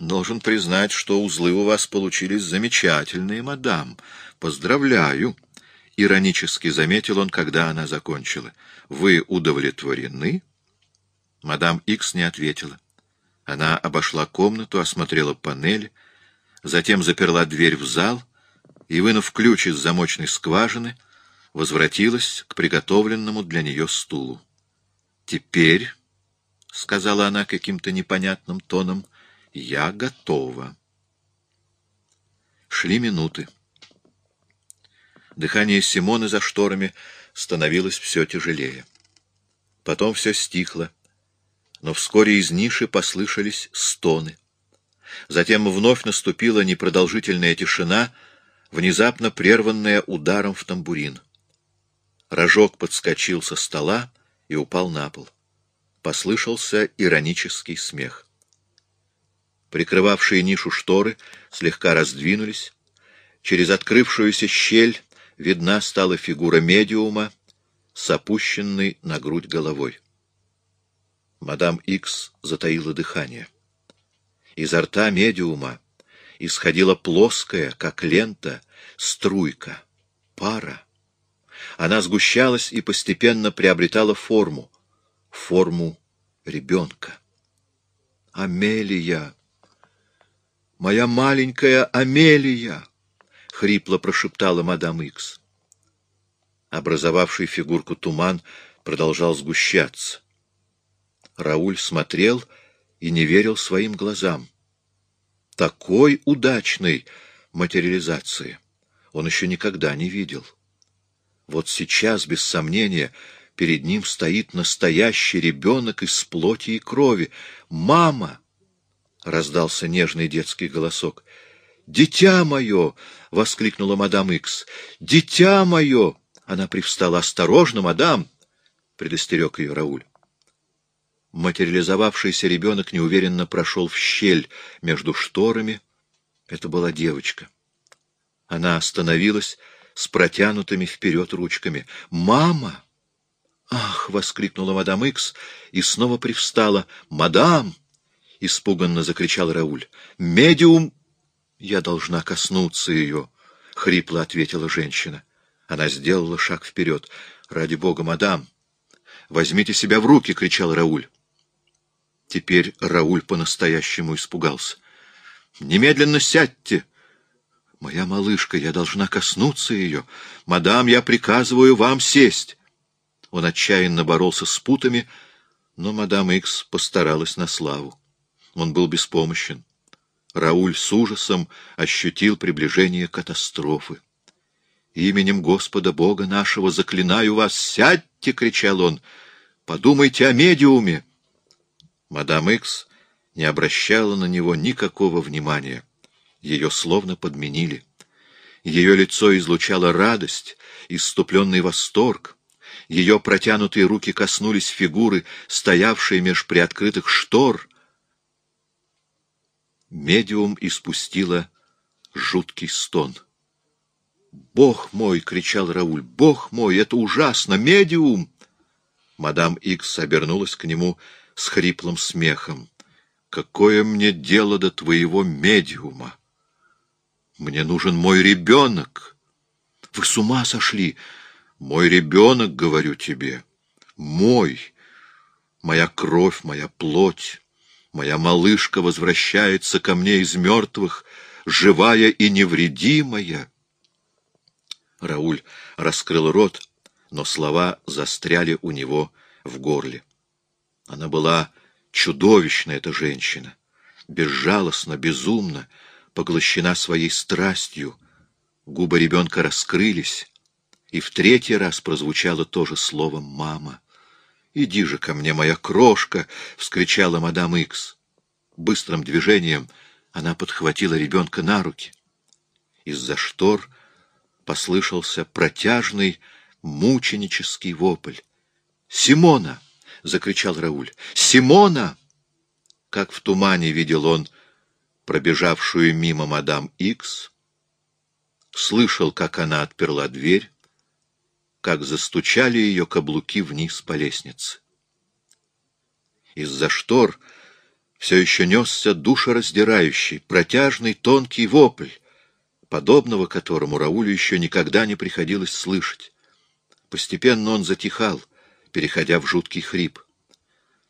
Должен признать, что узлы у вас получились замечательные, мадам. Поздравляю. Иронически заметил он, когда она закончила. Вы удовлетворены? Мадам Икс не ответила. Она обошла комнату, осмотрела панель, затем заперла дверь в зал и, вынув ключ из замочной скважины, возвратилась к приготовленному для нее стулу. «Теперь», — сказала она каким-то непонятным тоном, — «я готова». Шли минуты. Дыхание Симоны за шторами становилось все тяжелее. Потом все стихло, но вскоре из ниши послышались стоны. Затем вновь наступила непродолжительная тишина, внезапно прерванная ударом в тамбурин. Рожок подскочил со стола и упал на пол. Послышался иронический смех. Прикрывавшие нишу шторы слегка раздвинулись. Через открывшуюся щель видна стала фигура медиума с опущенной на грудь головой. Мадам Икс затаила дыхание. Изо рта медиума исходила плоская, как лента, струйка, пара. Она сгущалась и постепенно приобретала форму, форму ребенка. «Амелия! Моя маленькая Амелия!» — хрипло прошептала мадам Икс. Образовавший фигурку туман продолжал сгущаться. Рауль смотрел и не верил своим глазам. Такой удачной материализации он еще никогда не видел. Вот сейчас, без сомнения, перед ним стоит настоящий ребенок из плоти и крови. «Мама!» — раздался нежный детский голосок. «Дитя мое!» — воскликнула мадам Икс. «Дитя мое!» Она привстала. «Осторожно, мадам!» — предостерег ее Рауль. Материализовавшийся ребенок неуверенно прошел в щель между шторами. Это была девочка. Она остановилась, с протянутыми вперед ручками. «Мама!» «Ах!» — воскликнула мадам Икс и снова привстала. «Мадам!» — испуганно закричал Рауль. «Медиум!» «Я должна коснуться ее!» — хрипло ответила женщина. Она сделала шаг вперед. «Ради бога, мадам!» «Возьмите себя в руки!» — кричал Рауль. Теперь Рауль по-настоящему испугался. «Немедленно сядьте!» Моя малышка, я должна коснуться ее. Мадам, я приказываю вам сесть. Он отчаянно боролся с путами, но мадам Икс постаралась на славу. Он был беспомощен. Рауль с ужасом ощутил приближение катастрофы. «Именем Господа Бога нашего заклинаю вас, сядьте!» — кричал он. «Подумайте о медиуме!» Мадам Икс не обращала на него никакого внимания. Ее словно подменили. Ее лицо излучало радость, иступленный восторг. Ее протянутые руки коснулись фигуры, стоявшей меж приоткрытых штор. Медиум испустила жуткий стон. «Бог мой!» — кричал Рауль. «Бог мой! Это ужасно! Медиум!» Мадам Икс обернулась к нему с хриплым смехом. «Какое мне дело до твоего медиума?» Мне нужен мой ребенок. Вы с ума сошли. Мой ребенок, говорю тебе. Мой. Моя кровь, моя плоть. Моя малышка возвращается ко мне из мертвых, живая и невредимая. Рауль раскрыл рот, но слова застряли у него в горле. Она была чудовищна, эта женщина, безжалостно, безумно, поглощена своей страстью, губы ребенка раскрылись, и в третий раз прозвучало то же слово «мама». «Иди же ко мне, моя крошка!» — вскричала мадам Икс. Быстрым движением она подхватила ребенка на руки. Из-за штор послышался протяжный, мученический вопль. «Симона!» — закричал Рауль. «Симона!» Как в тумане видел он пробежавшую мимо мадам Икс, слышал, как она отперла дверь, как застучали ее каблуки вниз по лестнице. Из-за штор все еще несся душераздирающий, протяжный, тонкий вопль, подобного которому Раулю еще никогда не приходилось слышать. Постепенно он затихал, переходя в жуткий хрип.